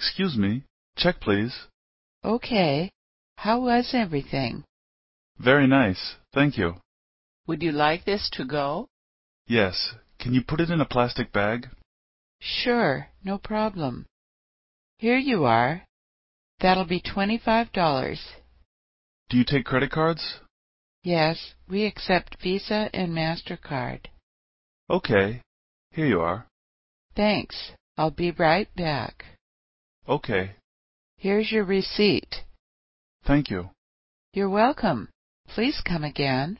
Excuse me. Check, please. Okay. How was everything? Very nice. Thank you. Would you like this to go? Yes. Can you put it in a plastic bag? Sure. No problem. Here you are. That'll be $25. Do you take credit cards? Yes, we accept Visa and MasterCard. Okay. Here you are. Thanks. I'll be right back. Okay. Here's your receipt. Thank you. You're welcome. Please come again.